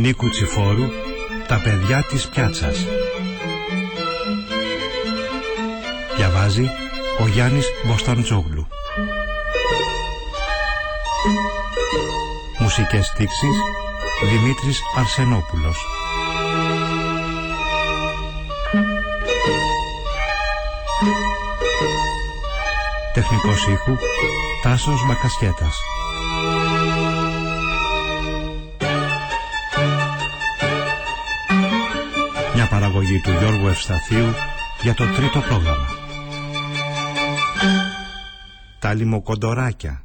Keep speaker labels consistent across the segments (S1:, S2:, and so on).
S1: Νίκου Τσιφόρου «Τα παιδιά της πιάτσας». Διαβάζει ο Γιάννης Μποσταντζόγλου. Μουσικές στίξεις Δημήτρης Αρσενόπουλος. Τεχνικός ήχου Τάσος Μακασχέτας. Παραγωγή του Γιώργου Ευσταθίου για το τρίτο πρόγραμμα. Τα λιμοκοντοράκια.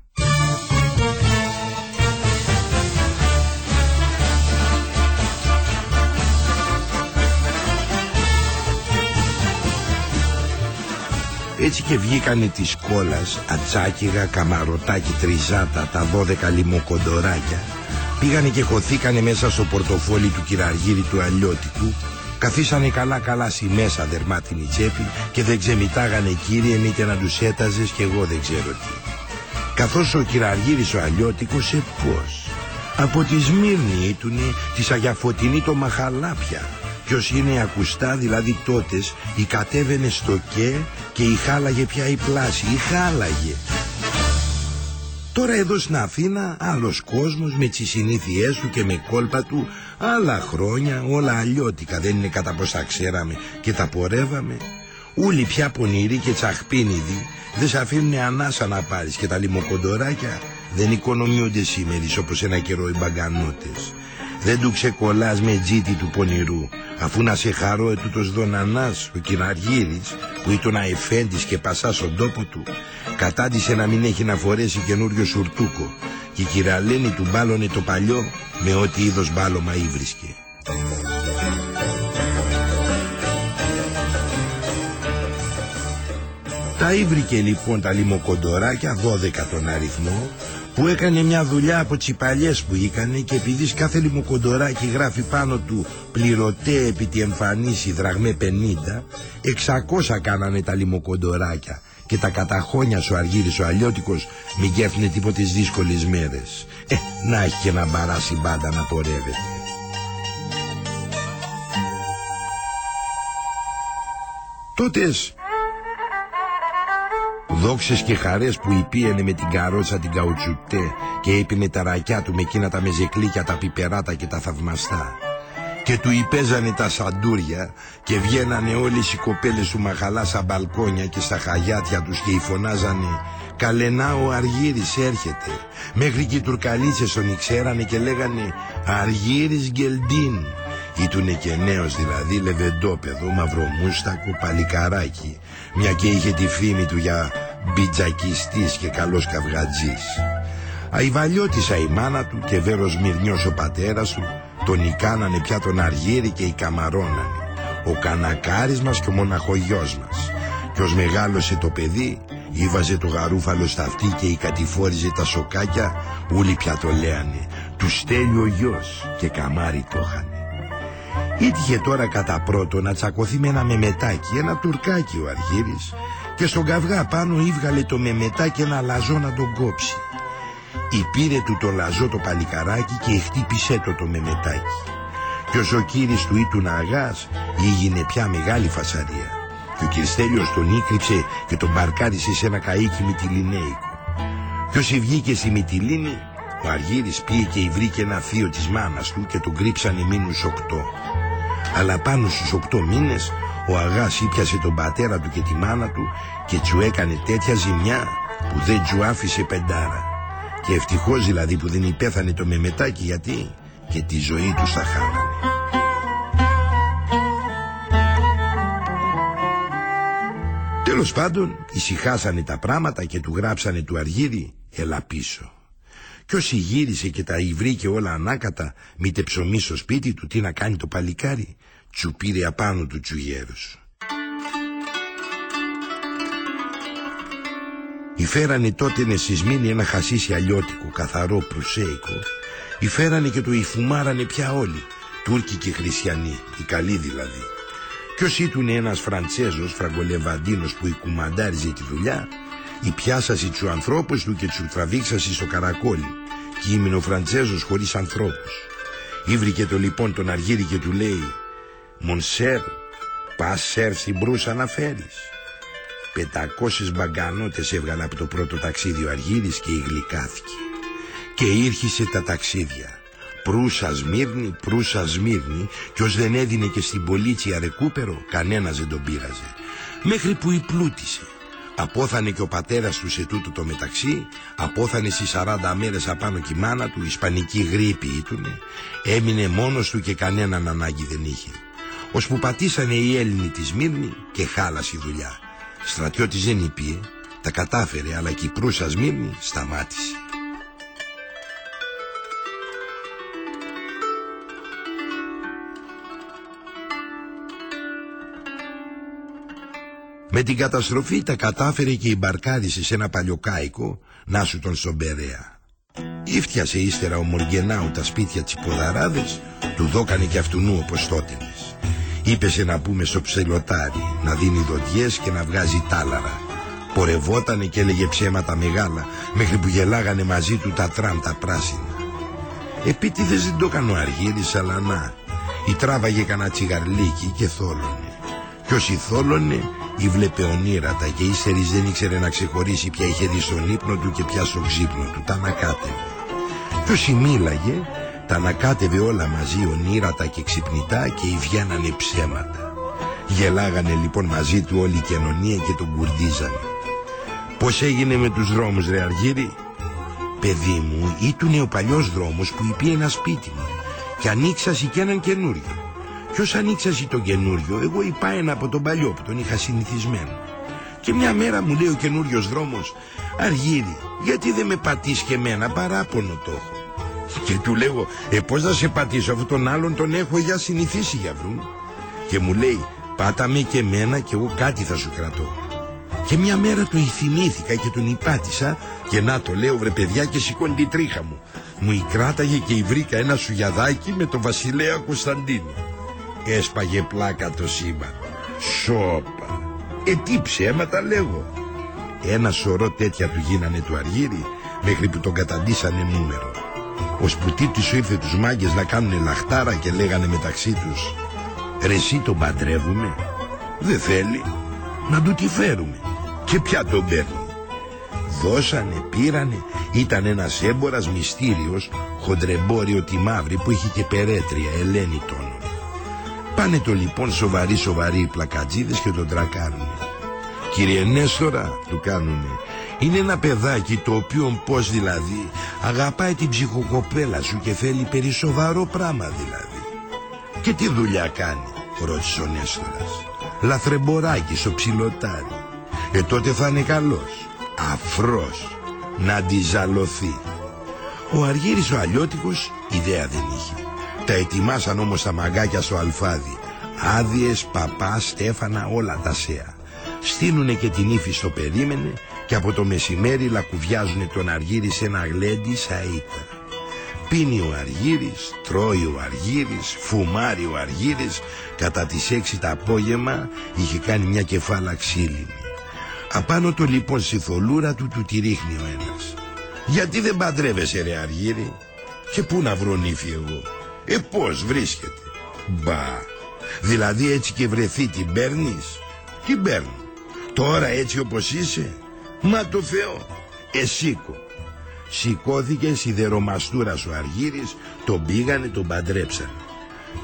S2: Έτσι και βγήκανε της κόλας ατσάκιγα, καμαρωτάκι, τριζάτα, τα δώδεκα λιμοκοντοράκια. Πήγανε και χωθήκανε μέσα στο πορτοφόλι του κυραργύρι του αλλιώτικου. Καθίσανε καλά καλά στη μέσα δερμάτινη τσέπη και δεν ξεμητάγανε κύριε μήτε να τους έταζες και εγώ δεν ξέρω τι. Καθώς ο κυραργύρης ο αλλιώτικος σε πώς. Από τη Σμύρνη ήτουνε της Αγιαφωτεινή το Μαχαλάπια Ποιος είναι ακουστά δηλαδή τότες η κατέβαινε στο ΚΕ και η χάλαγε πια η πλάση, η χάλαγε. Τώρα εδώ στην Αθήνα άλλος κόσμος με τις συνήθειές του και με κόλπα του άλλα χρόνια όλα αλλιώτικα δεν είναι κατά πως τα ξέραμε και τα πορεύαμε. Ούλοι πια πονηροί και τσαχπίνιδοι δεν σε αφήνουν ανάσα να πάρεις και τα λιμοκοντοράκια δεν οικονομιούνται σήμερα όπως ένα καιρό οι μπαγκανότες. Δεν του ξεκολλάς με τζίτι του πονηρού Αφού να σε χαρώ ετούτος δονανάς ο κυραργύρης που ήταν αεφέντης και πασά στον τόπο του κατάντησε να μην έχει να φορέσει καινούριο σουρτούκο και η κυραλένη του μπάλωνε το παλιό με ό,τι είδος μπάλωμα ήβρισκε. Τα ήβρικε λοιπόν τα λιμοκοντοράκια, δώδεκα τον αριθμό, που έκανε μια δουλειά από τις παλιές που είχαν και επειδή κάθε λιμοκοντοράκι γράφει πάνω του πληρωτέ επί τη εμφανίση δραγμέ 50, 600 κάνανε τα λιμοκοντοράκια και τα καταχώνια σου αργύρης ο αλλιώτικος μην κέφνε τίποτε δύσκολες μέρες. Ε, να έχει και να μπαράσει μπάντα να πορεύεται. Τότες Δόξες και χαρές που υπήαινε με την καρότσα την καουτσουτέ και έπινε τα ρακιά του με εκείνα τα μεζεκλίκια, τα πιπεράτα και τα θαυμαστά. Και του υπέζανε τα σαντούρια και βγαίνανε όλες οι κοπέλες του μαχαλά στα μπαλκόνια και στα χαγιάτια τους και φωνάζανε «Καλενά ο Αργύρης έρχεται». Μέχρι και οι τουρκαλίτσες τον ήξερανε και λέγανε «Αργύρης Γκελντίν». Ήτουνε και νέος δηλαδή λεβεντόπεδο, μαυρομούστακο, παλικαράκι Μια και είχε τη φήμη του για μπιτζακιστής και καλός καυγατζής. Αϊβαλιώτησα η μάνα του και βέρος μυρνιός ο πατέρας του Τον ικάνανε πια τον αργύρι και η καμαρώνανε. Ο κανακάρης μας και ο μοναχογιός μας. Κι ως μεγάλωσε το παιδί Ήβαζε το γαρούφαλο στα αυτή και η κατηφόριζε τα σοκάκια Ούλοι πια το λέανε. Του στέλνει ο γιος και καμάρι το είχανε Ήτυχε τώρα κατά πρώτο να τσακωθεί με ένα μεμετάκι, ένα τουρκάκι ο Αργύρης και στον καυγά πάνω ήβγαλε το μεμετάκι ένα λαζό να τον κόψει. Υπήρε του το λαζό το παλικαράκι και χτύπησέ το το μεμετάκι. Και ο Ζοκύρης του ήτουν αγάςήγινε πια μεγάλη φασαρία. Και ο Κυριστέλιος τον ίκρυψε και τον μπαρκάρισε σε ένα καΐκι μυτιλινέικο. Και όσοι βγήκε στη μυτιλίνη, ο Αργύρης πήγε και βρήκε ένα θείο της μάνας του και τον κρύψανε μήνους οκτώ. Αλλά πάνω στους οκτώ μήνες ο Αγάς ήπιασε τον πατέρα του και τη μάνα του και του έκανε τέτοια ζημιά που δεν του άφησε πεντάρα. Και ευτυχώς δηλαδή που δεν υπέθανε το μεμετάκι γιατί και τη ζωή τους θα χάνανε. Τέλος πάντων ησυχάσανε τα πράγματα και του γράψανε του Αργύρι «Έλα πίσω». Κι όσοι γύρισε και τα υβρήκε όλα ανάκατα, μήτε ψωμί στο σπίτι του, τι να κάνει το παλικάρι, τσου πήρε απάνω του τσουγέρους. Υφέρανε τότε νεσισμήνη ένα χασίσι αλλιώτικο, καθαρό, προσέικο. Υφέρανε και το υφουμάρανε πια όλοι, Τούρκοι και Χριστιανοί, οι καλοί δηλαδή. Κι όσοι ήταν ένας Φραντσέζος, φραγκολεβαντίνος που οικουμαντάριζε τη δουλειά, η πιάσαση του ανθρώπους του και του τραβήξαση στο καρακόλι και ήμουν ο Φραντζέζος χωρίς ανθρώπους. Ήβρηκε το λοιπόν τον Αργύρι και του λέει «Μονσέρ, πας σέρ στην Μπρούσα να φέρεις». Πεντακόσες μπαγκανότες έβγαλε από το πρώτο ταξίδι ο Αργύρης και γλυκάθηκε. Και ήρχισε τα ταξίδια. Προύσα Σμύρνη, Προύσα Σμύρνη κι ως δεν έδινε και στην πολίτσια ρεκούπερο κανένας δεν τον πείραζε. Μέχρι που υπλούτησε. Απόθανε και ο πατέρας του σε τούτο το μεταξύ, απόθανε στις 40 μέρες απάνω κι η μάνα του, ισπανική γρήπη ήτουνε, έμεινε μόνος του και κανέναν ανάγκη δεν είχε. Ως που πατήσανε οι Έλληνοι τη Σμύρνη και χάλασε η δουλειά. Στρατιώτης δεν ήπιε, τα κατάφερε αλλά και η προύσα Σμύρνη σταμάτησε. Με την καταστροφή τα κατάφερε και η μπαρκάρισε σε ένα παλιοκάικο να σου τον στον Περέα. Ήφτιασε ύστερα ο Μοργενάου τα σπίτια της ποδαράδες, του δώκανε και αυτού όπως τότινες. Είπεσε να πούμε στο ψελοτάρι, να δίνει δοντιές και να βγάζει τάλαρα. Πορευότανε και έλεγε ψέματα μεγάλα, μέχρι που γελάγανε μαζί του τα τραμ τα πράσινα. Επίτηδες δεν το έκανε ο Αργύρης, αλλά να, η τράβαγε κανένα τσιγαρλίκι και θόλωνε. Κι όσοι θόλωνε, ή βλέπε ονείρατα και ύστερης δεν ήξερε να ξεχωρίσει ποια είχε δει στον ύπνο του και ποια στον ξύπνο του. Τα ανακάτευε. Κι όσοι μίλαγε, τα ανακάτευε όλα μαζί ονείρατα και ξυπνητά και βγαίνανε ψέματα. Γελάγανε λοιπόν μαζί του όλη η κοινωνία και τον κουρδίζανε. Πώς έγινε με τους δρόμους ρε Αργύρι; Παιδί μου, ήτουνε ο παλιός δρόμος που υπήρε ένα σπίτι μου και ανοίξασαι και έναν καινούριο. Ποιος ανοίξασε το καινούριο, εγώ είπα ένα από τον παλιό που τον είχα συνηθισμένο. Και μια μέρα μου λέει ο καινούριος δρόμος, Αργύρι, γιατί δεν με πατείς και εμένα, παράπονο το έχω. Και του λέω, ε πώς να σε πατήσω, αυτόν τον άλλον τον έχω για συνηθίσει για βρουν; Και μου λέει, πάτα με και εμένα και εγώ κάτι θα σου κρατώ. Και μια μέρα το ηθυμήθηκα και τον υπάτησα και να το λέω βρε παιδιά και σηκώνει την τρίχα μου. Μου η κράταγε και η βρήκα ένα σουγιαδάκι με τον βασιλέα Κωνσταντίνο. Έσπαγε πλάκα το σύμπαν. Σόπα. Ε τι ψέματα λέγω. Ένα σωρό τέτοια του γίνανε του Αργύρι μέχρι που τον καταντήσανε νούμερο. Ο σπουτίτης σου ήρθε τους μάγκες να κάνουν λαχτάρα και λέγανε μεταξύ τους «Ρε εσύ τον παντρεύουμε» «Δεν θέλει» «Να του τη φέρουμε» «Και πια τον παίρνει» Δώσανε, πήρανε, ήταν ένας έμπορας μυστήριος, χοντρεμπόριο τη μαύρη που είχε και περέτρια, Ελένη τόνο. Πάνε το λοιπόν σοβαροί σοβαροί οι πλακατζίδες και τον τρακάρουνε. Κύριε Νέστορα, του κάνουνε, είναι ένα παιδάκι το οποίο πως δηλαδή αγαπάει την ψυχοκοπέλα σου και θέλει περισσοβαρό πράγμα δηλαδή. Και τι δουλειά κάνει, ρώτησε ο Νέστορας. Λαθρεμποράκι στο ψιλοτάρι. Ε τότε θα είναι καλός, αφρός, να αντιζαλωθεί. Ο Αργύρης ο Αλλιώτικος ιδέα δεν είχε. Τα ετοιμάσαν όμως τα μαγκάκια στο αλφάδι. Άδειες, παπά, στέφανα, όλα τα σέα. Στείνουνε και την ύφη στο περίμενε και από το μεσημέρι λακουβιάζουνε τον Αργύρι σε ένα γλέντι σαΐτα. Πίνει ο Αργύρης, τρώει ο Αργύρης, φουμάρει ο Αργύρης, κατά τις έξι τα απόγευμα είχε κάνει μια κεφάλα ξύλινη. Απάνω το λοιπόν στη θολούρα του του τη ρίχνει ο ένας. Γιατί δεν παντρεύεσαι ρε Αργύρη; Και πού να βρω νύφη εγώ; Ε πώς βρίσκεται; Μπα. Δηλαδή έτσι και βρεθεί την παίρνεις; Την παίρνω. Τώρα έτσι όπως είσαι; Μα το Θεό. Εσήκω. Σηκώθηκες σιδερομαστούρα ο Αργύρης, τον πήγανε, τον παντρέψανε.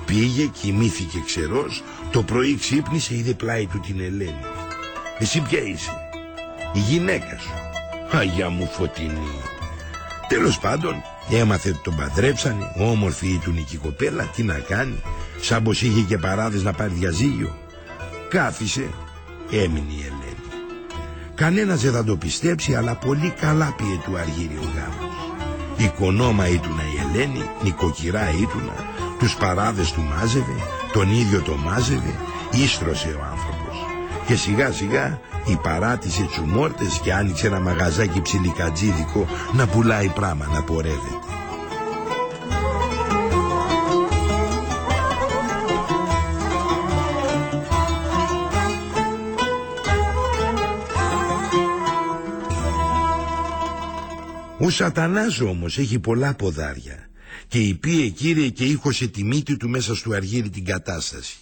S2: Πήγε, κοιμήθηκε ξερός, το πρωί ξύπνησε, είδε πλάι του την Ελένη. Εσύ ποια είσαι, η γυναίκα σου. Αγιά μου φωτεινή. Τέλος πάντων, έμαθε ότι τον παντρέψανε, όμορφη ήταν η κοπέλα, τι να κάνει, σαν πως είχε και παράδες να πάρει διαζύγιο. Κάθισε, έμεινε η Ελένη. Κανένας δεν θα το πιστέψει, αλλά πολύ καλά πήγε του Αργύριου ο γάμος. Οικονόμα ήτουνα η Ελένη, νοικοκυρά ήτουνα, τους παράδες του μάζευε, τον ίδιο το μάζευε, ίστρωσε ο άνθρωπος. Και σιγά σιγά η παράτησε τσουμόρτες και άνοιξε ένα μαγαζάκι ψιλικατζίδικο να πουλάει πράμα να πορεύεται. Ο σατανάς όμως έχει πολλά ποδάρια και υπήρε κύριε και ήχωσε τη μύτη του μέσα στο αργύρι την κατάσταση.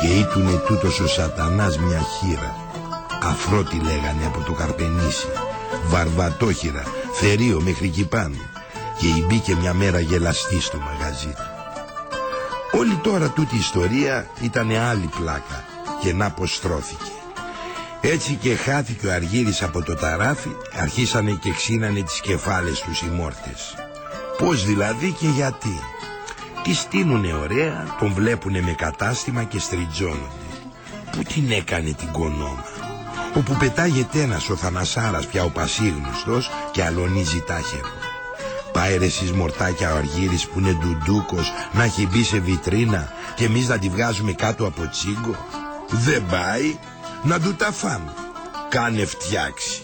S2: Και ήτουνε τούτος ο σατανάς μια χείρα. Αφρό τη λέγανε από το καρπενήσι. Βαρβατόχειρα, θερίο μέχρι εκεί πάνω Και μπήκε μια μέρα γελαστή στο μαγαζί του. Όλη τώρα τούτη η ιστορία ήταν άλλη πλάκα Και να πως στρώθηκε έτσι και χάθηκε ο Αργύρης από το ταράφι Αρχίσανε και ξύνανε τις κεφάλες τους οι μόρτες. Πώς δηλαδή και γιατί Τη στείνουνε ωραία Τον βλέπουνε με κατάστημα και στριτζώνονται Πού την έκανε την κονόμα; Όπου πετάγεται ένας ο Θανασάρας πια ο πασίγνωστος Και αλωνίζει τάχερο Πάει ρε εσείς μορτάκια ο Αργύρης που είναι ντουντούκος Να έχει μπει σε βιτρίνα Και εμείς να τη βγάζουμε κάτω από τσίγκο Δεν πάει να του τα φάμε. Κάνε φτιάξει.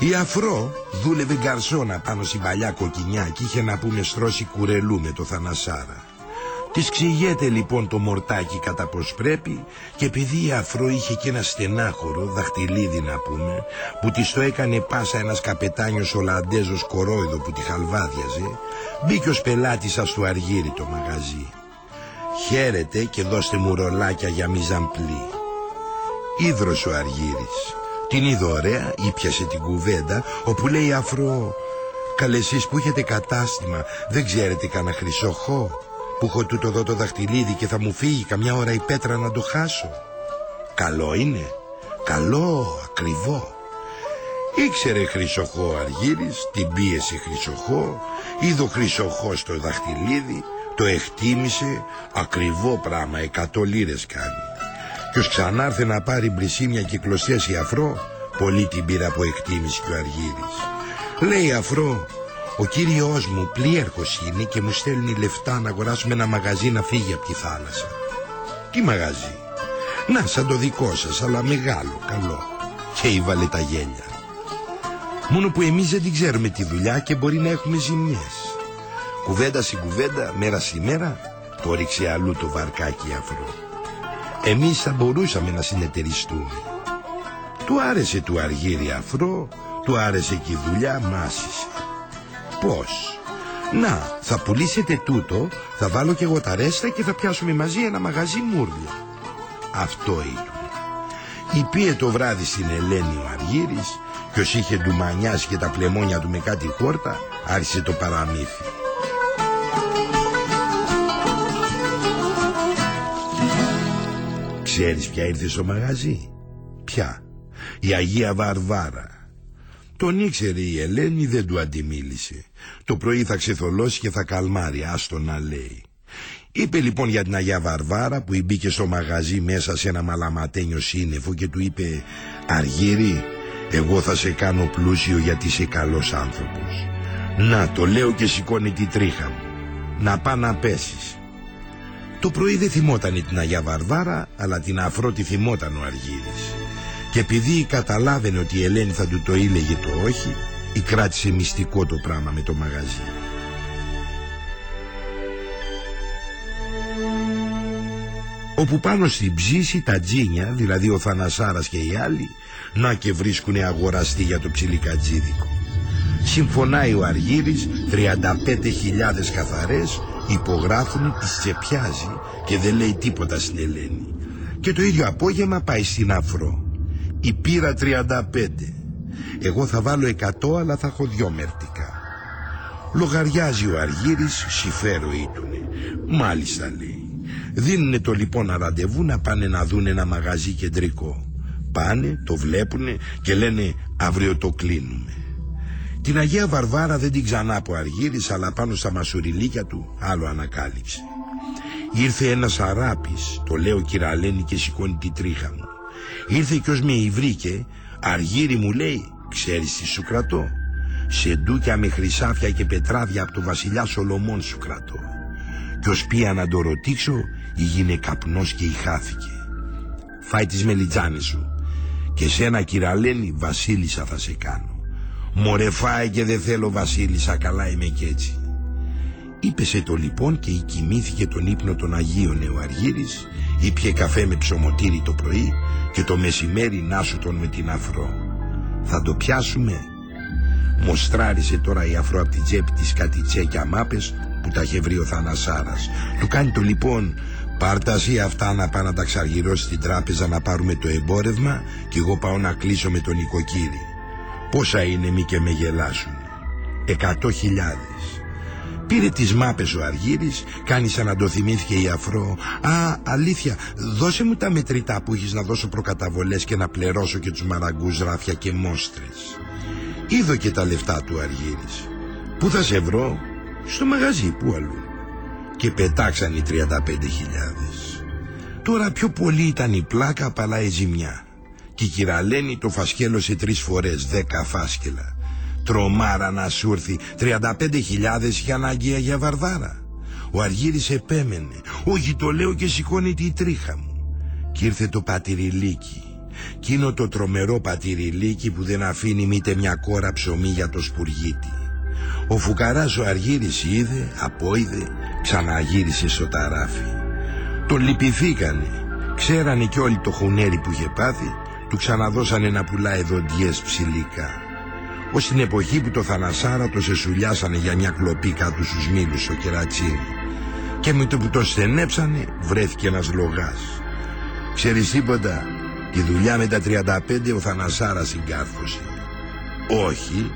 S2: Η Αφρό δούλευε γκαρσόνα πάνω στην παλιά κοκκινιά και είχε να πούμε στρώσει κουρελού με το Θανασάρα. Της ξηγέται λοιπόν το μορτάκι κατά πως πρέπει και επειδή η Αφρό είχε και ένα στενάχωρο, δαχτυλίδι να πούμε, που της το έκανε πάσα ένας καπετάνιος Ολλαντέζος κορόιδο που τη χαλβάδιαζε, μπήκε ως πελάτης σας στο αργύρι το μαγαζί. Χαίρετε και δώστε μου ρολάκια για μιζαμπλή. Ήδρος ο Αργύρης. Την είδε ωραία, ήπιασε την κουβέντα, όπου λέει αφρό. «Καλέ εσείς που έχετε κατάστημα, δεν ξέρετε κανένα χρυσοχό, που έχω τούτο εδώ το δαχτυλίδι και θα μου φύγει καμιά ώρα η πέτρα να το χάσω». «Καλό είναι, καλό, ακριβό». Ήξερε χρυσοχό ο Αργύρης, την πίεσε χρυσοχό, είδε ο χρυσοχό στο δαχτυλίδι, το εκτίμησε, ακριβό πράγμα, εκατό λίρες κάνει. Ποιος ξανάρθε να πάρει μπρισίμια και κλωστές η αφρό Πολύ την πήρα από εκτίμηση και ο Αργύρης. Λέει αφρό Ο κύριος μου πλήρχος είναι και μου στέλνει λεφτά να αγοράσουμε ένα μαγαζί να φύγει από τη θάλασσα Τι μαγαζί; Να σαν το δικό σας αλλά μεγάλο καλό Και ήβαλε τα γέλια. Μόνο που εμείς δεν την ξέρουμε τη δουλειά και μπορεί να έχουμε ζημιές Κουβέντα στην κουβέντα, μέρα στη μέρα Το ρίξε αλλού το βαρκάκι αφρό εμείς θα μπορούσαμε να συνεταιριστούμε. Του άρεσε του αργύρι αφρό, του άρεσε και η δουλειά, μάσησε. Πώς; Να, θα πουλήσετε τούτο, θα βάλω και εγώ τα ρέστα και θα πιάσουμε μαζί ένα μαγαζί μούρλια. Αυτό ήταν. Υπήρε το βράδυ στην Ελένη ο Αργύρης και ως είχε ντουμανιάσει και τα πλεμόνια του με κάτι χόρτα, άρχισε το παραμύθι. Ξέρεις ποια ήρθες στο μαγαζί; Ποια Η Αγία Βαρβάρα Τον ήξερε η Ελένη δεν του αντιμίλησε Το πρωί θα ξεθολώσει και θα καλμάρει Άστο να λέει Είπε λοιπόν για την Αγία Βαρβάρα που μπήκε στο μαγαζί μέσα σε ένα μαλαματένιο σύννεφο και του είπε «Αργύρι, εγώ θα σε κάνω πλούσιο γιατί είσαι καλός άνθρωπος». «Να, το λέω και σηκώνει τη τρίχα μου. Να πά να πέσεις. Το πρωί δεν θυμόταν την Αγία Βαρβάρα, αλλά την Αφρώτη θυμόταν ο Αργύρης. Και επειδή καταλάβαινε ότι η Ελένη θα του το ήλεγε το όχι, η κράτησε μυστικό το πράγμα με το μαγαζί. Όπου πάνω στην ψήση τα τζίνια, δηλαδή ο Θανασάρας και οι άλλοι, να και βρίσκουνε αγοραστή για το ψιλικατζίδικο. Συμφωνάει ο Αργύρης 35.000 καθαρές υπογράφουν, τη τσεπιάζει και δεν λέει τίποτα στην Ελένη. Και το ίδιο απόγευμα πάει στην Αφρό. Η πήρα 35. Εγώ θα βάλω 100 αλλά θα έχω δυο μερτικά. Λογαριάζει ο Αργύρης, συμφέρω ήτουνε. Μάλιστα λέει. Δίνουνε το λοιπόν ραντεβού να πάνε να δουν ένα μαγαζί κεντρικό. Πάνε, το βλέπουνε και λένε αύριο το κλείνουμε. Την Αγία Βαρβάρα δεν την ξανά από Αργύρης αλλά πάνω στα μασουριλίκια του άλλο ανακάλυψε. Ήρθε ένας αράπης, το λέω κυραλένη και σηκώνει τη τρίχα μου. Ήρθε κι ως με υβρίκε, Αργύρι μου λέει, ξέρεις τι σου κρατώ; Σε ντούκια με χρυσάφια και πετράδια από το βασιλιά Σολομών σου κρατώ. Κι ως πία να το ρωτήσω, γίνε καπνός και ηχάθηκε. Φάει τις μελιτζάνες σου. Και σένα κυραλένη βασίλισσα θα σε κάνω. Μωρέ φάει και δεν θέλω βασίλισσα καλά είμαι κι έτσι Είπεσε το λοιπόν και κοιμήθηκε τον ύπνο των Αγίων ο Αργύρης Ήπιε καφέ με ψωμοτήρι το πρωί Και το μεσημέρι να σου τον με την αφρό Θα το πιάσουμε. Μοστράρισε τώρα η αφρό από την τσέπη της κάτι τσέκια μάπες που τα είχε βρει ο Θανασάρας. Του κάνει το λοιπόν Πάρταση αυτά να πάει να τα ξαργυρώσει στην τράπεζα να πάρουμε το εμπόρευμα και εγώ πάω να κλείσω με τον οικοκύρη. Πόσα είναι μη και με γελάσουν. Εκατό χιλιάδες. Πήρε τις μάπες ο Αργύρης, κάνει σαν να το θυμήθηκε η Αφρό. Α, αλήθεια, δώσε μου τα μετρητά που έχεις να δώσω προκαταβολές και να πληρώσω και τους μαραγκούς ράφια και μόστρες. Είδω και τα λεφτά του Αργύρης. Πού θα σε βρω; Στο μαγαζί, πού αλλού και πετάξαν οι 35.000. Τώρα πιο πολύ ήταν η πλάκα παλά η ζημιά. Και η κυραλένη το φασκέλωσε τρεις φορές, δέκα φάσκελα. Τρομάρα να σου έρθει, 35.000 για ανάγκη για βαρδάρα. Ο Αργύρης επέμενε, όχι το λέω και σηκώνει τη τρίχα μου. Κι ήρθε το πατηριλίκι. Κίνο το τρομερό πατηριλίκι που δεν αφήνει μήτε μια κόρα ψωμί για το σπουργίτι. Ο φουκαράς ο Αργύρης είδε, απόειδε, ξαναγύρισε στο ταράφι. Το λυπηθήκανε. Ξέρανε κι όλοι το χουνέρι που είχε πάθει, του ξαναδώσανε να πουλάει δοντιές ψηλικά. Ως την εποχή που το Θανασάρατο σε σουλιάσανε για μια κλοπή κάτω στους μήλους στο κερατσίνι. Και με το που το στενέψανε βρέθηκε ένας λογάς. Ξέρεις τίποτα, τη δουλειά με τα 35 ο Θανασάρας συγκάρφωσε. Όχι,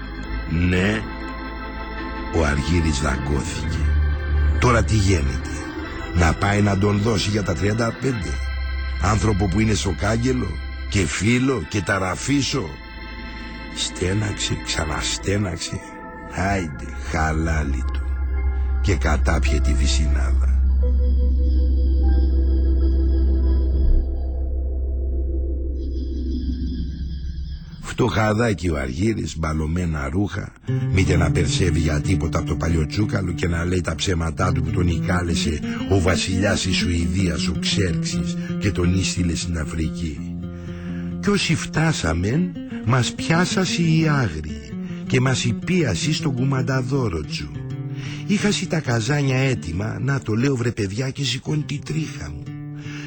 S2: ναι, ο Αργύρης δαγκώθηκε. Τώρα τι γίνεται. Να πάει να τον δώσει για τα 35. Άνθρωπο που είναι στο κάγκελο και φίλο και ταραφίσο. Στέναξε, ξαναστέναξε. Άιντε, χαλάλι του. Και κατάπιε τη βυσινάδα. Φτωχαδάκι ο Αργύρης, μπαλωμένα ρούχα, μήτε να περσεύει για τίποτα από το παλιό τσούκαλο και να λέει τα ψέματά του που τον οικάλεσε ο βασιλιάς της Σουηδίας, ο Ξέρξης και τον ίστηλε στην Αφρική. Κι όσοι φτάσαμε, μας πιάσασαι οι άγριοι και μας υπίασαι στον κουμανταδόρο τσου. Είχασαι τα καζάνια έτοιμα, να το λέω βρε παιδιά και σηκώνει τη τρίχα μου.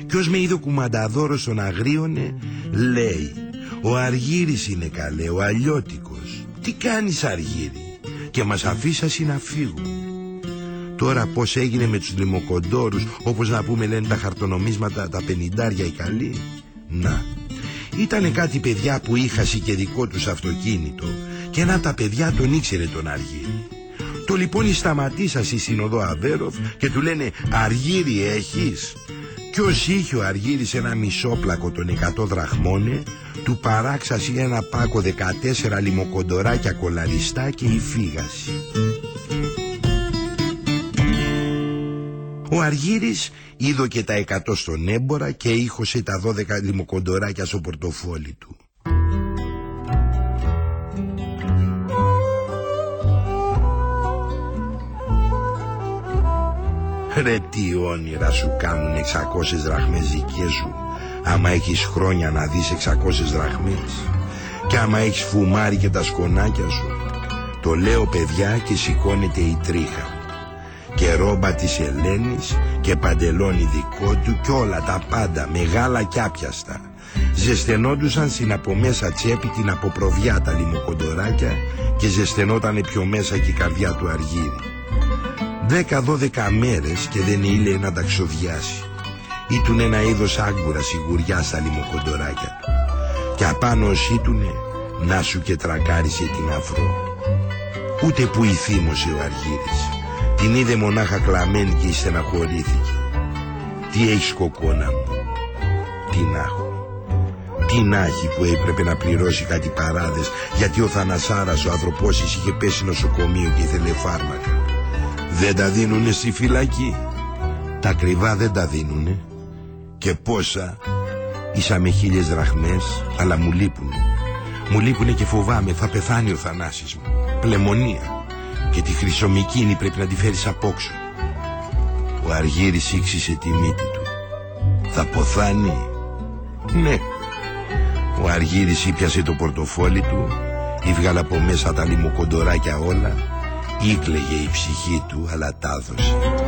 S2: Κι ως με είδε ο κουμανταδόρος τον αγρίωνε, λέει ο Αργύρης είναι καλέ, ο Αλλιώτικος. Τι κάνεις Αργύρη και μας αφήσασαι να φύγουν. Τώρα πώς έγινε με τους λιμοκοντόρους όπως να πούμε λένε τα χαρτονομίσματα τα πενιντάρια οι καλοί. Να, ήτανε κάτι παιδιά που είχασαι και δικό τους αυτοκίνητο και ένα τα παιδιά τον ήξερε τον Αργύρη. Το λοιπόν σταματήσας στη Συνοδό Αβέροφ και του λένε «Αργύρι έχεις» Κι ως είχε ο Αργύρης ένα μισόπλακο των 100 δραχμόνε, του παράξασε ένα πάκο 14 λιμοκοντοράκια κολαριστά και η φύγαση. Ο Αργύρης είδο και τα 100 στον έμπορα και ήχωσε τα 12 λιμοκοντοράκια στο πορτοφόλι του. Ρε τι όνειρα σου κάνουν 600 δραχμές δικές σου. Άμα έχεις χρόνια να δεις 600 δραχμές Και άμα έχεις φουμάρει και τα σκονάκια σου. Το λέω παιδιά και σηκώνεται η τρίχα Και ρόμπα της Ελένης Και παντελόνι δικό του Κι όλα τα πάντα μεγάλα κι άπιαστα Ζεσθενόντουσαν στην από μέσα τσέπη την αποπροβιά τα λιμοκοντοράκια Και ζεσθενότανε πιο μέσα και η καρδιά του Αργύρι Δέκα-δώδεκα μέρες και δεν ήλε να τα ξοδιάσει. Ήτουν ένα είδος άγκουρα σιγουριά στα λιμοκοντοράκια του. Και απάνω ως ήτουνε να σου και τρακάρισε την αφρό. Ούτε που η θύμωσε ο Αργύρης. Την είδε μονάχα κλαμμένη και στεναχωρήθηκε. Τι έχεις κοκόνα μου; Τι να έχω; Τι να έχει που έπρεπε να πληρώσει κάτι παράδες γιατί ο Θανασάρας ο ανθρωπός είχε πέσει νοσοκομείο και ήθελε φάρμακα. Δεν τα δίνουνε στη φυλακή; Τα ακριβά δεν τα δίνουνε. Και πόσα; Ίσα με χίλιες δραχμές, αλλά μου λείπουνε. Μου λείπουνε και φοβάμαι, θα πεθάνει ο Θανάσης μου. Πλεμονία. Και τη χρυσομικίνη πρέπει να τη φέρεις απόξω. Ο Αργύρης ήξισε τη μύτη του. Θα ποθάνει; Ναι. Ο Αργύρης ήπιασε το πορτοφόλι του, ήβγαλε από μέσα τα λιμοκοντοράκια όλα Ήκλεγε η ψυχή του αλλά τα έδωσε.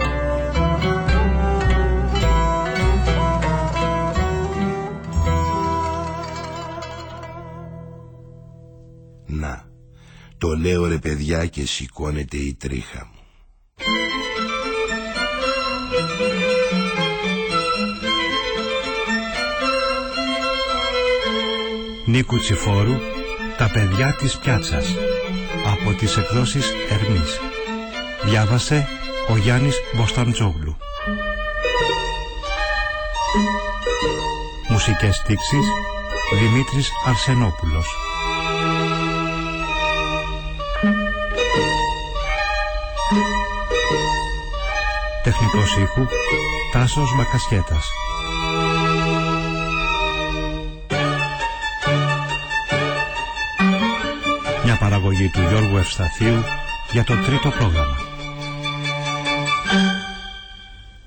S2: Το λέω ρε παιδιά και σηκώνεται η τρίχα μου.
S1: Νίκου Τσιφόρου «Τα παιδιά της πιάτσας» από τις εκδόσεις Ερμής. Διάβασε ο Γιάννης Μποσταντζόγλου. Μουσικές στίξεις Δημήτρης Αρσενόπουλος. Τεχνικός ήχου Τάσος Μακασχέτας. Μια παραγωγή του Γιώργου Ευσταθίου για το τρίτο πρόγραμμα.